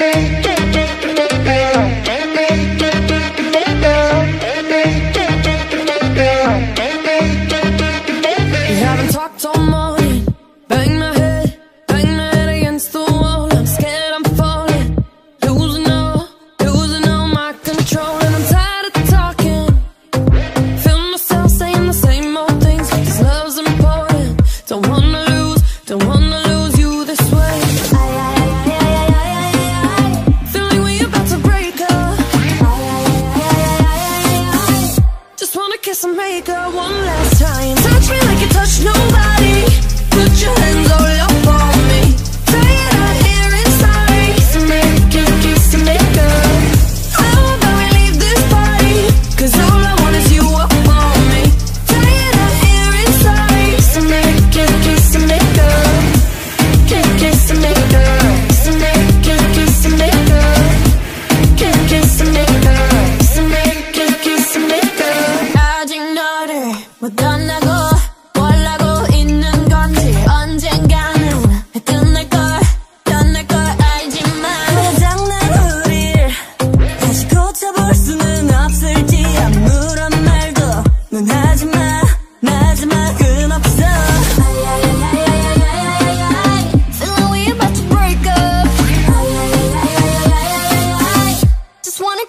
We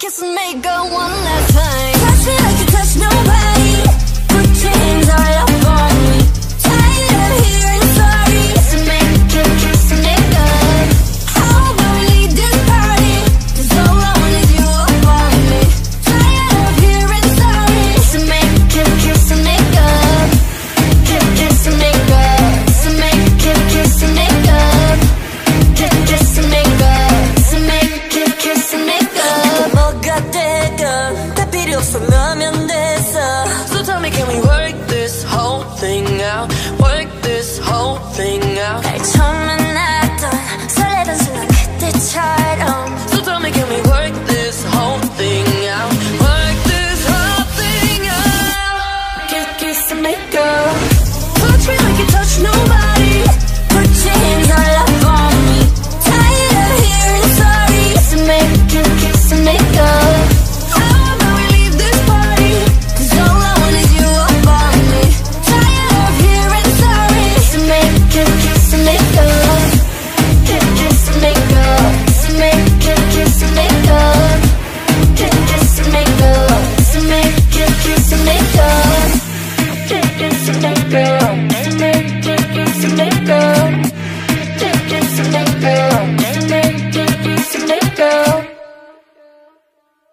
kiss and make go one last time. thing out, work this whole thing out.